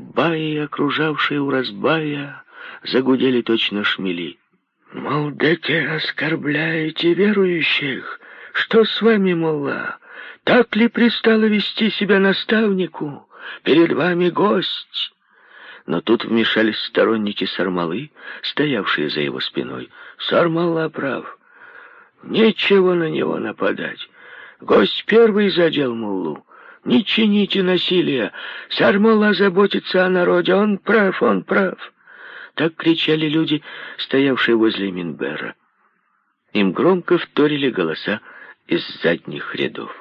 Баи, окружавшие Уразбая, загудели точно шмели. Мол, да те оскорбляете верующих. Что с вами, молла? Так ли пристало вести себя наставнику? Перед вами гость. Но тут вмешались сторонники Сармалы, стоявшие за его спиной. Сармала прав. Нечего на него нападать. Гость первый задел муллу. Не чините насилия. Сармала заботится о народе. Он прав, он прав. Так кричали люди, стоявшие возле Минбера. Им громко вторили голоса из задних рядов.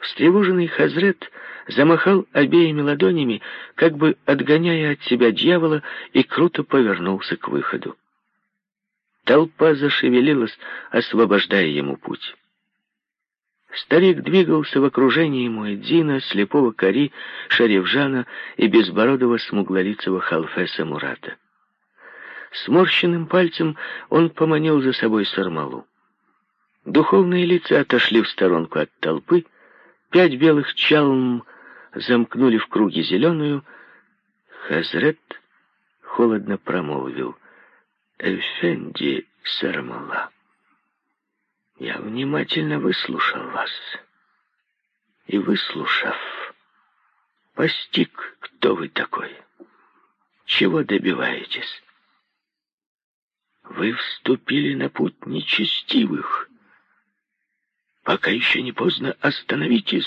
Встревоженный Хазрет замахал обеими ладонями, как бы отгоняя от себя дьявола, и круто повернулся к выходу. Толпа зашевелилась, освобождая ему путь. Старик двигался в окружении Муэдзина, слепого Кари, Шаревжана и безбородого смуглолицего Халфеса Мурата. Сморщенным пальцем он поманил за собой Сармалу. Духовные лица отошли в сторонку от толпы, пять белых чалм замкнули в круге зеленую. Хазрет холодно промолвил «Эфенди Сармала». Я внимательно выслушал вас. И выслушав, постиг, кто вы такой. Чего добиваетесь? Вы вступили на путь нечестивых. Пока еще не поздно, остановитесь.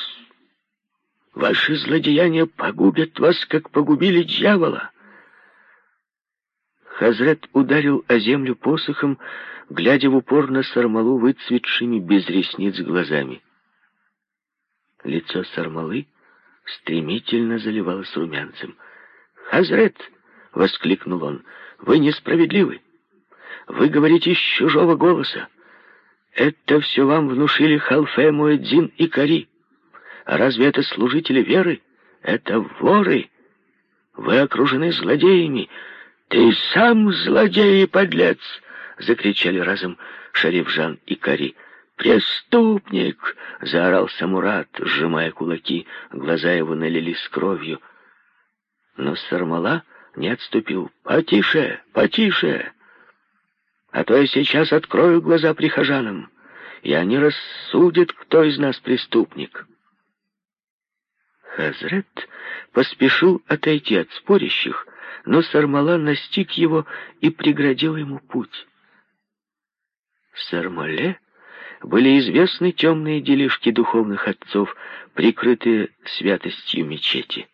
Ваши злодеяния погубят вас, как погубили дьявола. Хазрет ударил о землю посохом, глядя в упор на Сармалу выцветшими без ресниц глазами. Лицо Сармалы стремительно заливалось румянцем. «Хазрет!» — воскликнул он. «Вы несправедливы! Вы говорите с чужого голоса! Это все вам внушили Халфе, Муэдзин и Кари! А разве это служители веры? Это воры! Вы окружены злодеями!» «Ты сам злодей и подлец!» — закричали разом Шарифжан и Кари. «Преступник!» — заорал Самурат, сжимая кулаки. Глаза его налились кровью. Но Сармала не отступил. «Потише! Потише! А то я сейчас открою глаза прихожанам, и они рассудят, кто из нас преступник». Хазрет поспешил отойти от спорящих, но Сармала настиг его и преградил ему путь. В Сармале были известны темные делишки духовных отцов, прикрытые святостью мечети.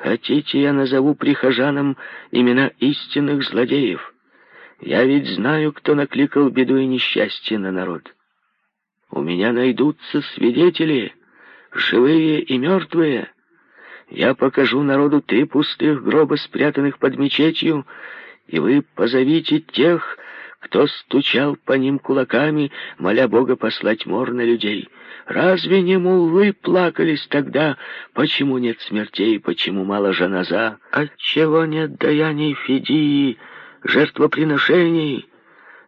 Хотите, я назову прихожанам имена истинных злодеев? Я ведь знаю, кто накликал беду и несчастье на народ. У меня найдутся свидетели, живые и мертвые. Я покажу народу три пустых гроба, спрятанных под мечетью, и вы позовите тех, кто стучал по ним кулаками, моля Бога послать мор на людей. Разве не муллы плакались тогда, почему нет смертей, почему мало жаназа, отчего нет даяний фидии, жертвоприношений?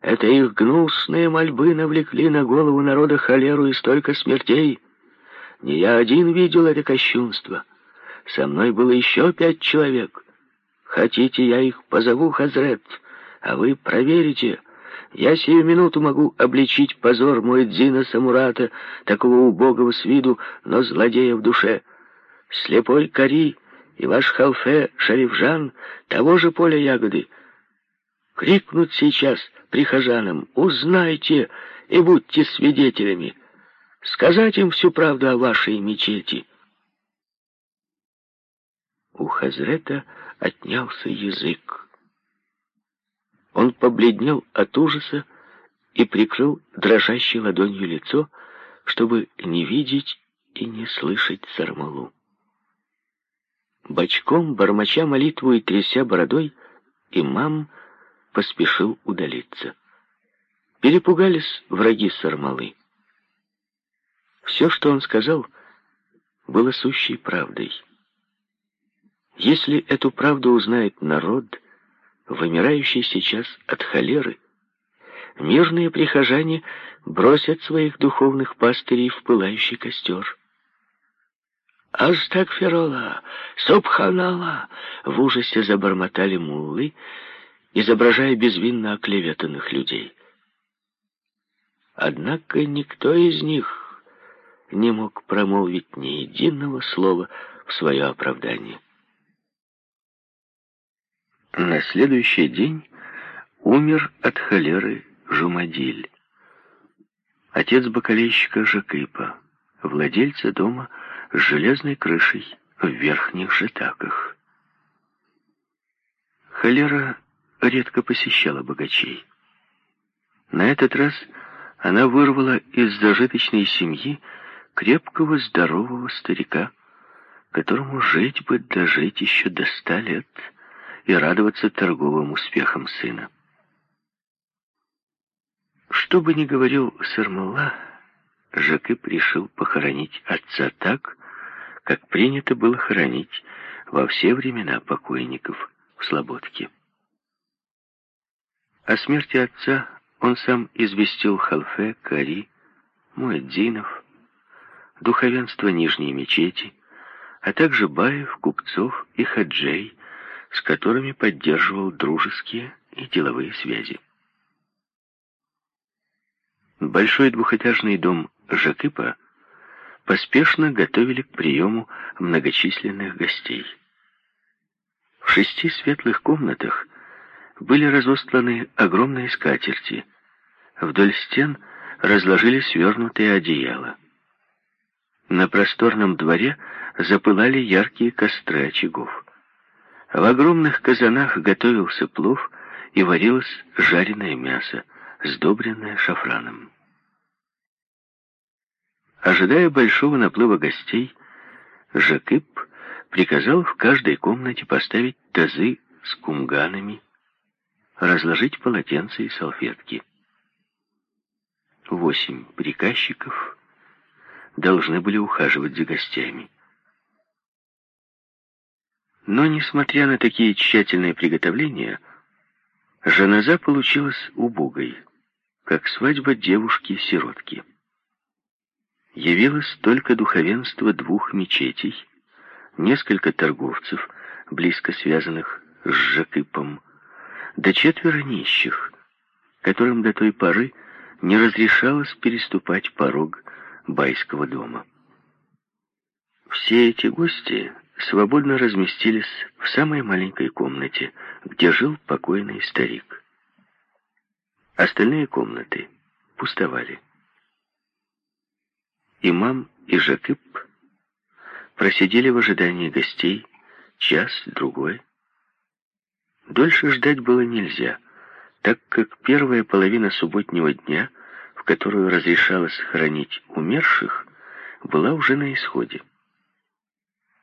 Это их гнусные мольбы навлекли на голову народа холеру и столько смертей. Не я один видел это кощунство. Со мной было еще пять человек. Хотите, я их позову, Хазрет, а вы проверите. Я сию минуту могу обличить позор Муэдзина Самурата, такого убогого с виду, но злодея в душе. Слепой Кари и ваш халфе Шарифжан того же поля ягоды. Крикнут сейчас прихожанам «Узнайте и будьте свидетелями!» Сказать им всю правду о вашей мечети — у Хазрета отнялся язык. Он побледнел от ужаса и прикрыл дрожащей ладонью лицо, чтобы не видеть и не слышать Сармалу. Бочком, бормоча молитву и тряся бородой, имам поспешил удалиться. Перепугались враги Сармалы. Все, что он сказал, было сущей правдой. Если эту правду узнает народ, вымирающий сейчас от холеры, мирные прихожане бросят своих духовных пастырей в пылающий костер. «Астагфирула! Субханала!» В ужасе забормотали муллы, изображая безвинно оклеветанных людей. Однако никто из них не мог промолвить ни единого слова в свое оправдание. На следующий день умер от холеры Жумадиль, отец бакалейщика Жакипа, владельца дома с железной крышей в верхних жетаках. Холера редко посещала богачей. На этот раз она вырвала из зажиточной семьи крепкого здорового старика, которому жить бы дожить еще до ста лет и радоваться торговым успехам сына. Что бы ни говорил Сармалла, Жакып решил похоронить отца так, как принято было хоронить во все времена покойников в Слободке. О смерти отца он сам известил Халфе, Кари, Муэддинов, духовенство Нижней мечети, а также баев, купцов и хаджей, с которыми поддерживал дружеские и деловые связи. Большой двухэтажный дом Жакыпа поспешно готовили к приему многочисленных гостей. В шести светлых комнатах были разостланы огромные скатерти. Вдоль стен разложили свернутые одеяла. На просторном дворе запылали яркие костры очагов. В огромных казанах готовился плов и варилось жареное мясо, сдобренное шафраном. Ожидая большого наплыва гостей, Жакып приказал в каждой комнате поставить тазы с кумганами, разложить полотенца и салфетки. Восемь приказчиков должны были ухаживать за гостями. Но, несмотря на такие тщательные приготовления, Жаназа получилась убогой, как свадьба девушки-сиротки. Явилось только духовенство двух мечетей, несколько торговцев, близко связанных с Жакипом, да четверо нищих, которым до той поры не разрешалось переступать порог байского дома. Все эти гости свободно разместились в самой маленькой комнате, где жил покойный старик. Остальные комнаты пустовали. Имам и Жакып просидели в ожидании гостей час-другой, Дольше ждать было нельзя, так как первая половина субботнего дня, в которую разрешалось хоронить умерших, была уже на исходе.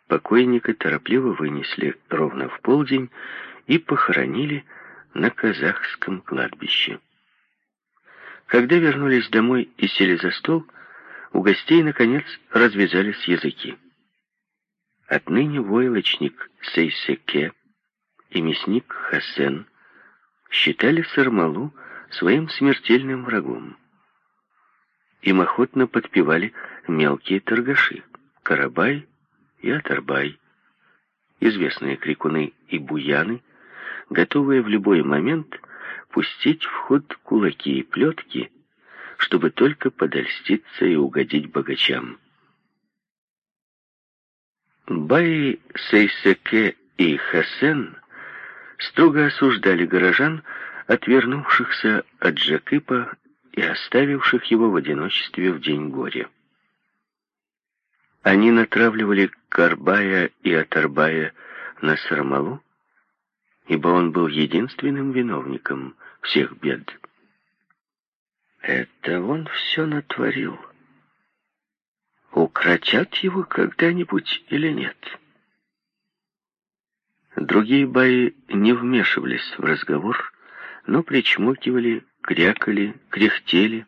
Покойника торопливо вынесли ровно в полдень и похоронили на казахском кладбище. Когда вернулись домой и сели за стол, у гостей, наконец, развязались языки. Отныне войлочник Сейсеке и мясник Хасен считали Сармалу своим смертельным врагом. Им охотно подпевали мелкие торгаши Карабай и Атарбай, известные крикуны и буяны, готовые в любой момент пустить в ход кулаки и плетки, чтобы только подольститься и угодить богачам. Баи Сейсеке и Хасен строго осуждали горожан, отвернувшихся от Джакипа и оставивших его в одиночестве в день горя. Они натравливали Карбая и Атарбая на Сармалу, ибо он был единственным виновником всех бед. Это он все натворил. Укротят его когда-нибудь или нет? — Другие баи не вмешивались в разговор, но причмокивали, крякали, кряхтели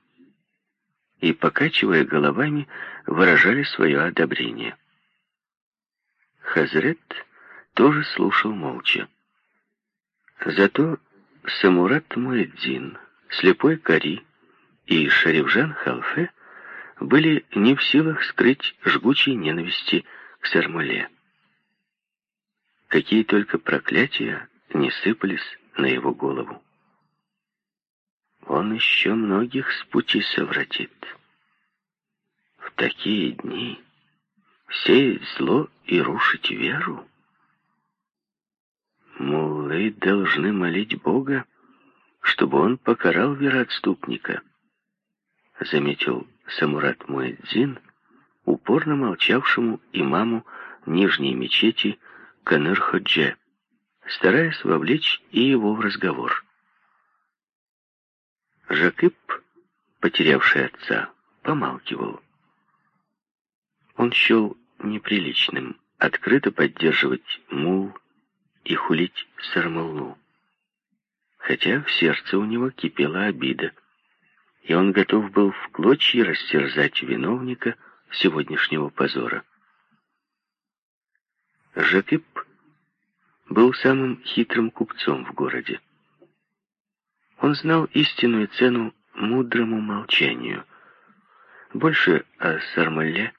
и, покачивая головами, выражали свое одобрение. Хазрет тоже слушал молча. Зато Самурат Муэддин, слепой Кари и Шарифжан Халфе были не в силах скрыть жгучей ненависти к Сармале. Какие только проклятия не сыпались на его голову. Он еще многих с пути совратит. В такие дни сеять зло и рушить веру. Муллы должны молить Бога, чтобы он покарал вероотступника, заметил Самурат Муэдзин, упорно молчавшему имаму нижней мечети Каныр-Ходже, стараясь вовлечь и его в разговор. Жакип, потерявший отца, помалкивал. Он счел неприличным открыто поддерживать мул и хулить Сармаллу. Хотя в сердце у него кипела обида, и он готов был в клочья растерзать виновника сегодняшнего позора. Жакип был самым хитрым купцом в городе. Он знал истинную цену мудрому молчанию. Больше о Сармале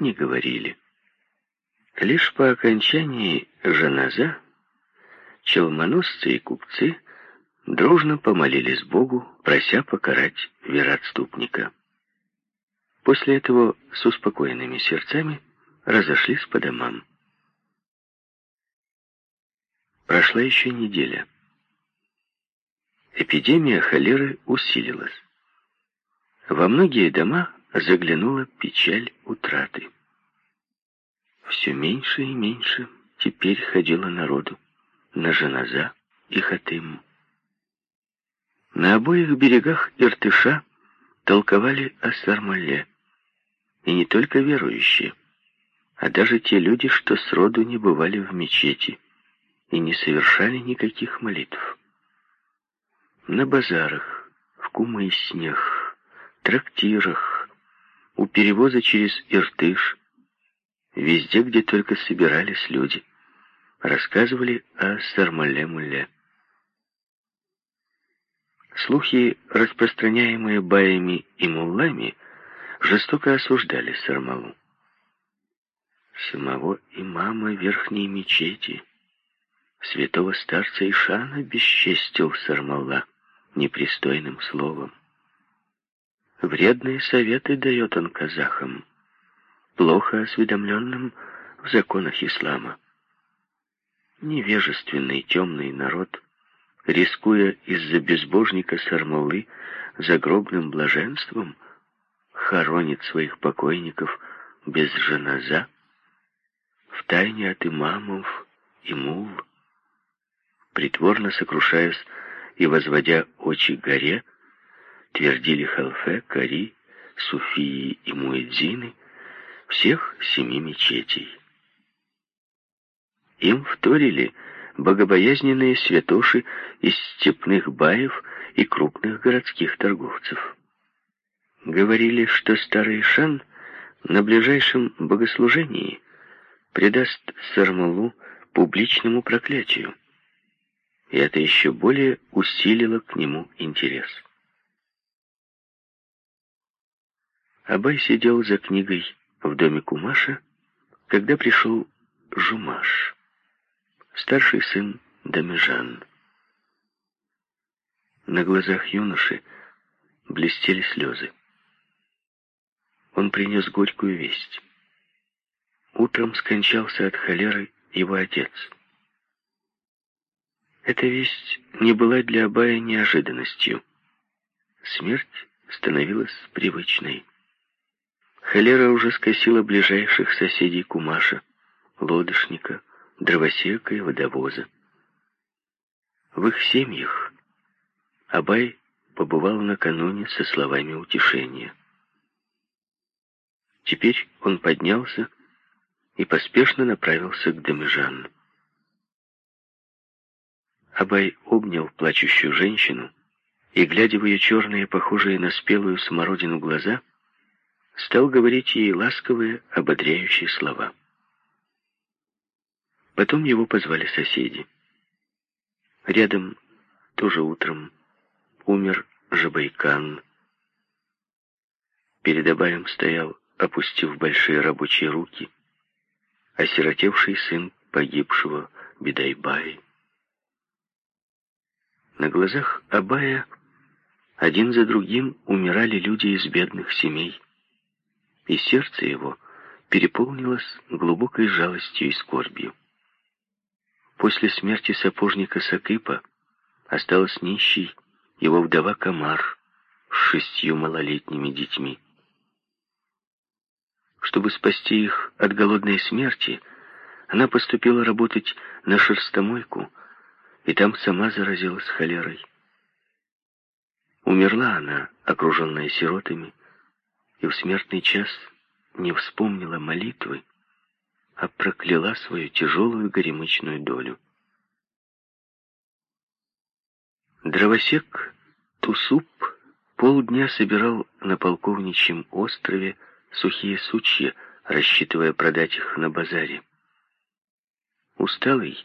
не говорили. Лишь по окончании жаназа челмоносцы и купцы дружно помолились Богу, прося покарать вероотступника. После этого с успокоенными сердцами разошлись по домам. Прошла еще неделя. Эпидемия холеры усилилась. Во многие дома заглянула печаль утраты. Все меньше и меньше теперь ходило народу на Жаназа и Хатым. На обоих берегах Иртыша толковали о Сармале. И не только верующие, а даже те люди, что сроду не бывали в мечети и не совершали никаких молитв. На базарах, в кумыснях, трактирах, у перевоза через Иртыш, Везде, где только собирались люди, рассказывали о Сармале-Муле. Слухи, распространяемые баями и муллами, жестоко осуждали Сармалу. Самого имама верхней мечети, святого старца Ишана, бесчестил Сармала непристойным словом. Вредные советы дает он казахам плохо осведомленным в законах ислама. Невежественный темный народ, рискуя из-за безбожника Сармалы загробным блаженством, хоронит своих покойников без женаза, втайне от имамов и мул, притворно сокрушаясь и возводя очи горе, твердили халфе, кари, суфии и муэдзины, всех семи мечетей. Им вторили богобоязненные святоши из степных баев и крупных городских торговцев. Говорили, что старый Шан на ближайшем богослужении предаст Сармалу публичному проклятию, и это еще более усилило к нему интерес. Абай сидел за книгой в доме Кумаша, когда пришел Жумаш, старший сын Дамежан. На глазах юноши блестели слезы. Он принес горькую весть. Утром скончался от холеры его отец. Эта весть не была для Абая неожиданностью. Смерть становилась привычной. Холера уже скосила ближайших соседей Кумаша, лодочника, дровосека и водовоза. В их семьях Абай побывал накануне со словами утешения. Теперь он поднялся и поспешно направился к Дамежану. Абай обнял плачущую женщину и, глядя в ее черные, похожие на спелую смородину глаза, стал говорить ей ласковые, ободряющие слова. Потом его позвали соседи. Рядом, тоже утром, умер Жабайкан. Перед Абаем стоял, опустив большие рабочие руки, осиротевший сын погибшего Бедайбаи. На глазах Абая один за другим умирали люди из бедных семей, и сердце его переполнилось глубокой жалостью и скорбью. После смерти сапожника Сакыпа осталась нищей его вдова Камар с шестью малолетними детьми. Чтобы спасти их от голодной смерти, она поступила работать на шерстомойку, и там сама заразилась холерой. Умерла она, окруженная сиротами, и в смертный час не вспомнила молитвы, а прокляла свою тяжелую горемычную долю. Дровосек Тусуп полдня собирал на полковничьем острове сухие сучья, рассчитывая продать их на базаре. Усталый,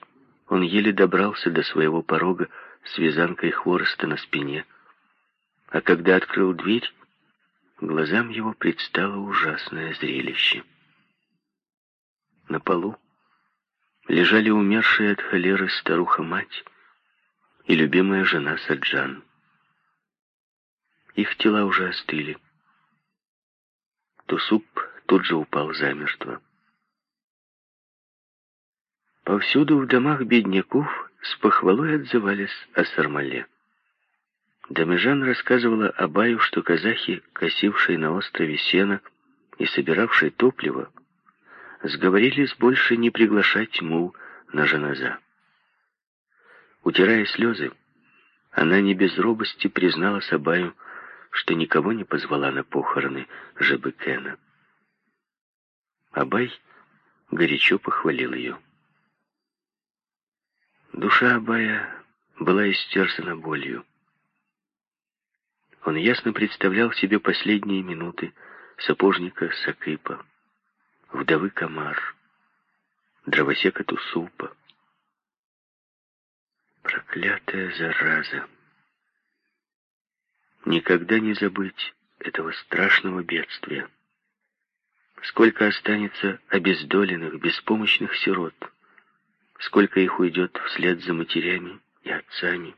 он еле добрался до своего порога с вязанкой хвороста на спине, а когда открыл дверь, глазам его предстало ужасное зрелище. На полу лежали умершие от холеры старуха-мать и любимая жена Саджан. Их тела уже остыли. Тусуп тут же упал замертво. Повсюду в домах бедняков с похвалой отзывались о Сармале. Дамежан рассказывала Абаю, что казахи, косившие на острове сено и собиравшие топливо, сговорились больше не приглашать мул на жаназа. Утирая слезы, она не без робости признала Абаю, что никого не позвала на похороны Жебекена. Абай горячо похвалил ее. Душа Абая была истерзана болью. Он ясно представлял себе последние минуты сапожника Сакыпа, вдовы Камар, дровосека Тусупа. Проклятая зараза! Никогда не забыть этого страшного бедствия. Сколько останется обездоленных, беспомощных сирот, сколько их уйдет вслед за матерями и отцами.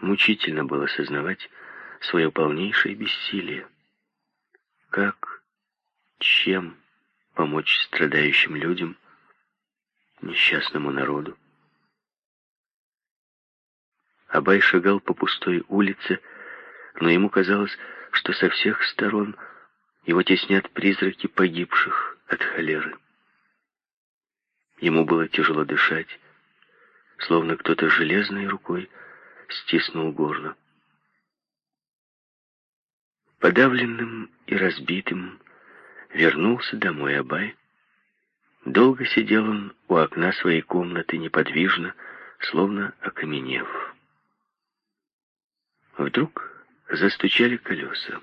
Мучительно было сознавать свое полнейшее бессилие. Как, чем помочь страдающим людям, несчастному народу? Абай шагал по пустой улице, но ему казалось, что со всех сторон его теснят призраки погибших от холеры. Ему было тяжело дышать, словно кто-то железной рукой стиснул горло. Подавленным и разбитым вернулся домой Абай. Долго сидел он у окна своей комнаты неподвижно, словно окаменев. Вдруг застучали колеса.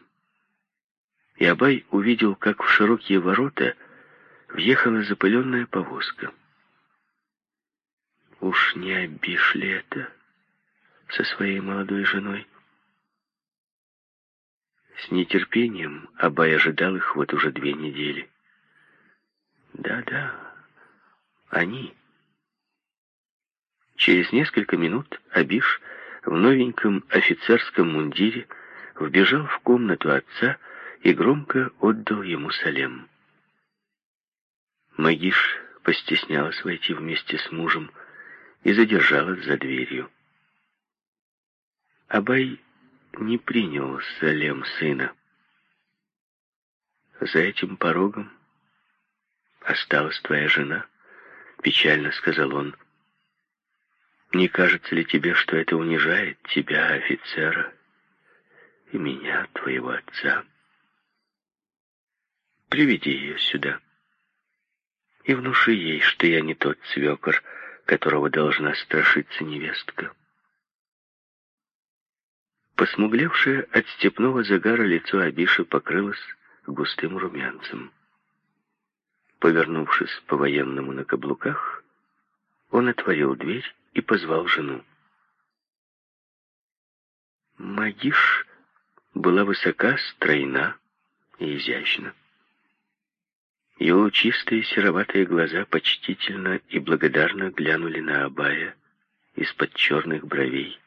И Абай увидел, как в широкие ворота въехала запыленная повозка. Уж не обишь ли это? со своей молодой женой. С нетерпением Абай ожидал их вот уже две недели. Да-да, они. Через несколько минут Абиш в новеньком офицерском мундире вбежал в комнату отца и громко отдал ему салем. Магиш постеснялась войти вместе с мужем и задержалась за дверью. Абай не принял Салем сына. За этим порогом осталась твоя жена, печально сказал он. Не кажется ли тебе, что это унижает тебя, офицера, и меня, твоего отца? Приведи ее сюда и внуши ей, что я не тот свекор, которого должна страшиться невестка. Посмуглевшее от степного загара лицо Абиши покрылось густым румянцем. Повернувшись по-военному на каблуках, он отворил дверь и позвал жену. Магиш была высока, стройна и изящна. Его чистые сероватые глаза почтительно и благодарно глянули на Абая из-под черных бровей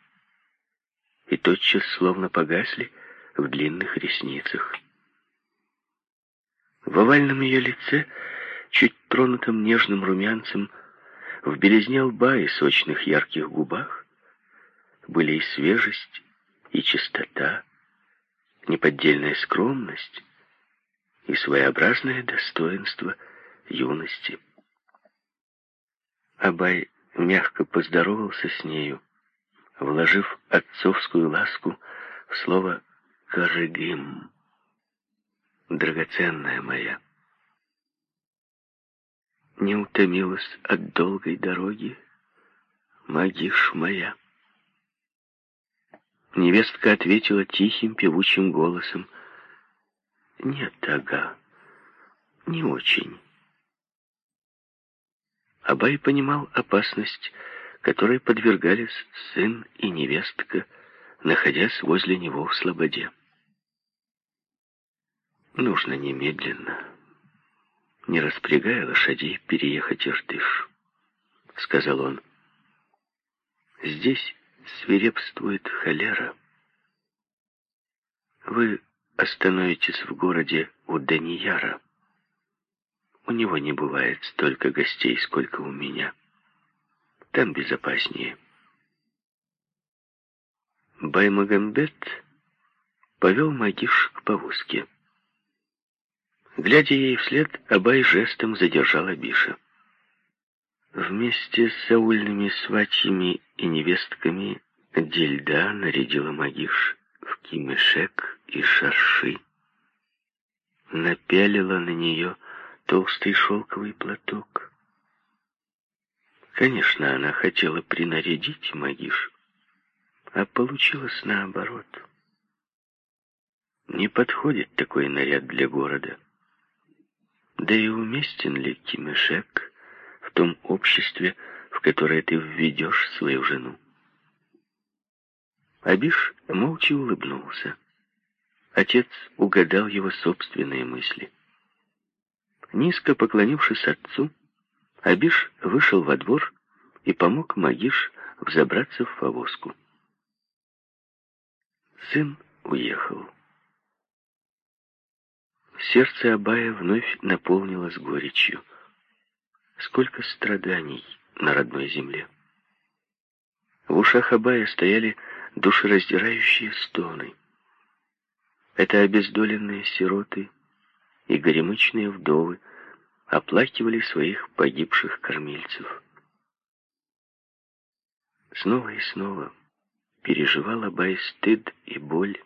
и тотчас словно погасли в длинных ресницах. В овальном ее лице, чуть тронутым нежным румянцем, в белизне лба и сочных ярких губах были и свежесть, и чистота, неподдельная скромность и своеобразное достоинство юности. Абай мягко поздоровался с нею, вложив отцовскую ласку в слово «карыгим», драгоценная моя. Не утомилась от долгой дороги, магиш моя. Невестка ответила тихим певучим голосом, «Нет, ага, не очень». Абай понимал опасность, которой подвергались сын и невестка, находясь возле него в слободе. Нужно немедленно, не распрягая лошадей, переехать Иртыш, — сказал он. Здесь свирепствует холера. Вы остановитесь в городе у Данияра. У него не бывает столько гостей, сколько у меня. Там безопаснее. Баймагамбет повел Магиш к повозке. Глядя ей вслед, Абай жестом задержал Абиша. Вместе с аульными сватьями и невестками Дильда нарядила Магиш в кимешек и шарши. Напялила на нее толстый шелковый платок. Конечно, она хотела принарядить Магиш, а получилось наоборот. Не подходит такой наряд для города. Да и уместен ли Кимешек в том обществе, в которое ты введешь свою жену? Абиш молча улыбнулся. Отец угадал его собственные мысли. Низко поклонившись отцу, Абиш вышел во двор и помог Магиш взобраться в повозку. Сын уехал. Сердце Абая вновь наполнилось горечью. Сколько страданий на родной земле. В ушах Абая стояли душераздирающие стоны. Это обездоленные сироты и горемычные вдовы оплакивали своих погибших кормильцев. Снова и снова переживал Абай стыд и боль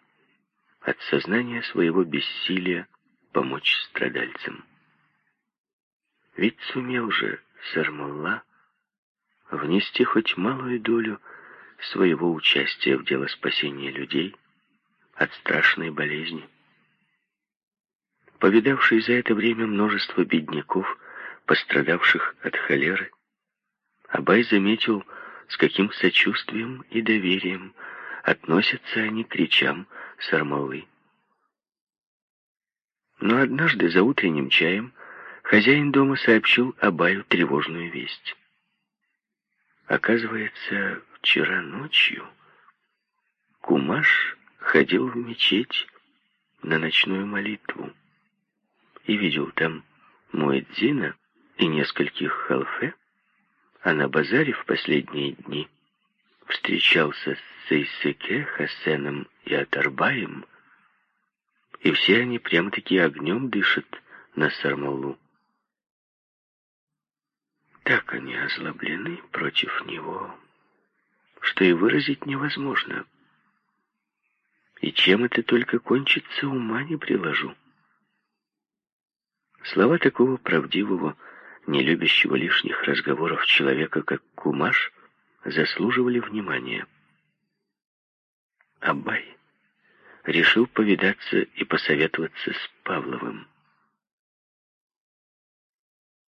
от сознания своего бессилия помочь страдальцам. Ведь сумел же Сармалла внести хоть малую долю своего участия в дело спасения людей от страшной болезни. Повидавший за это время множество бедняков, пострадавших от холеры, Абай заметил, с каким сочувствием и доверием относятся они к речам Сармалы. Но однажды за утренним чаем хозяин дома сообщил Абаю тревожную весть. Оказывается, вчера ночью Кумаш ходил в мечеть на ночную молитву и видел там Муэдзина и нескольких халфе, а на базаре в последние дни встречался с Сейсыке, Хасеном и Атарбаем, и все они прямо-таки огнем дышат на Сармалу. Так они озлоблены против него, что и выразить невозможно. И чем это только кончится, ума не приложу. Слова такого правдивого, не любящего лишних разговоров человека, как Кумаш, заслуживали внимания. Абай решил повидаться и посоветоваться с Павловым.